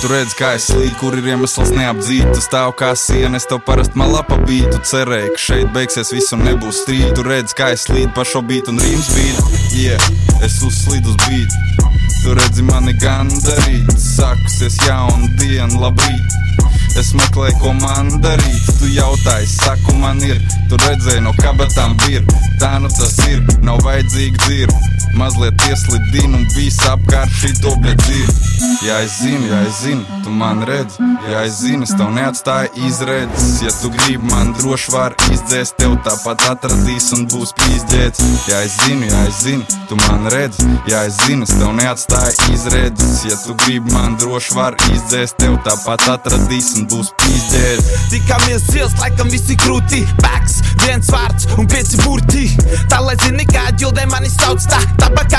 Tu redz, kā es slīdu, kur ir iemesls neapdzīt. Tu stāv kā siena, es tev parasti malā pabītu. Cerēju, ka šeit beigsies viss un nebūs strīdu. Tu redz, kā es slīdu pa šo bītu un rīms bīdu. Yeah, es uzslīdu uz bītu. Tu redzi mani gandarīt, sākusies jauna diena, labrīt. Es meklēju, ko man darīt. Tu jautāji, saku, man ir. Tu redzēji, no kabatām bir. Tā nu tas ir, nav vajadzīga dzird. Mazliet ieslidinu un viss apkārt šī to bļadzir. Jā, es zinu, jā, es zinu, tu man redzi. Jā, es zinu, es tev neatstāju izredzes. Ja tu gribi man droši var izdzēst, tev tāpat atradīs un būs pīzdēts. Jā, es zinu, jā, es zinu, tu man redzi. Jā, es zinu, es tev neatstāju izredzes. Ja tu gribi man droši var izdzēst, tev tāpat atradīs un būs pīzdēts. Tikāmies zils, laikam visi krūti. Baks, viens vārds un pieci burti. Tā lai zini, kā ģildē mani sauc tā. Tabaka,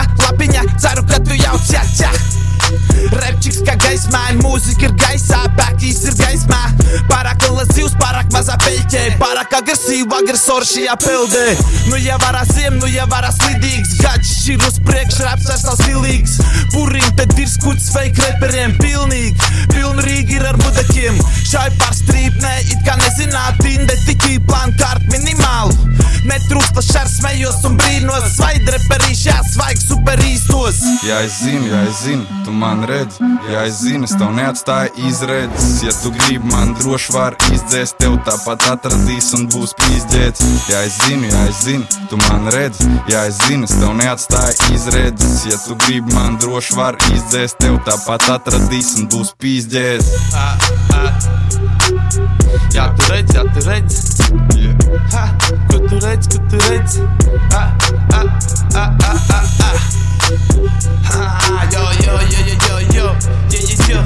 mūzika ir gaisā, bēkīs ir gaismā. Pārāk lielas zivs, pārāk mazā peļķē, pārāk agresīva agresora šajā peldē. Nu jau varā ziem, nu jau varā slidīgs, gads šķir uz priekšu, raps vairs nav stilīgs. Purim, tad ir skuts fake reperiem, pilnīgi, pilnīgi ir ar mudakiem. Šai par strīpnē, it kā nezināt, inde tikai plānu kārt minimālu. Netrūksta šāds smējos un brīnos, svaidreperīši jāsvaig super īstos. Jā, es zinu, jā, es zinu, tu man redzi. Jā, es zinu, es tev neatstāju izredzes. Ja tu gribi man droši var izdzēst, tev tāpat atradīs un būs pīzdēts. Jā, es zinu, jā, es zinu, tu man redzi. Jā, es zinu, es tev neatstāju izredzes. Ja tu gribi man droši var izdzēst, tev tāpat atradīs un būs pīzdēts. Ah, ah. Jā, tu redzi, jā, tu ko tu reality. Ah, ah, ah, ah, ah, ah. Ha, yo, yo, yo, yo, yo, yo, yo, yo.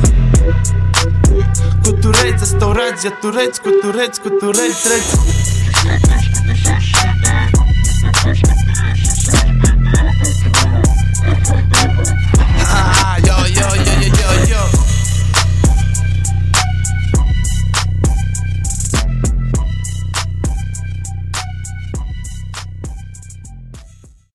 Ko tu redz, es tev redzu, ja tu redz, ko tu redz, ko tu redz, redz.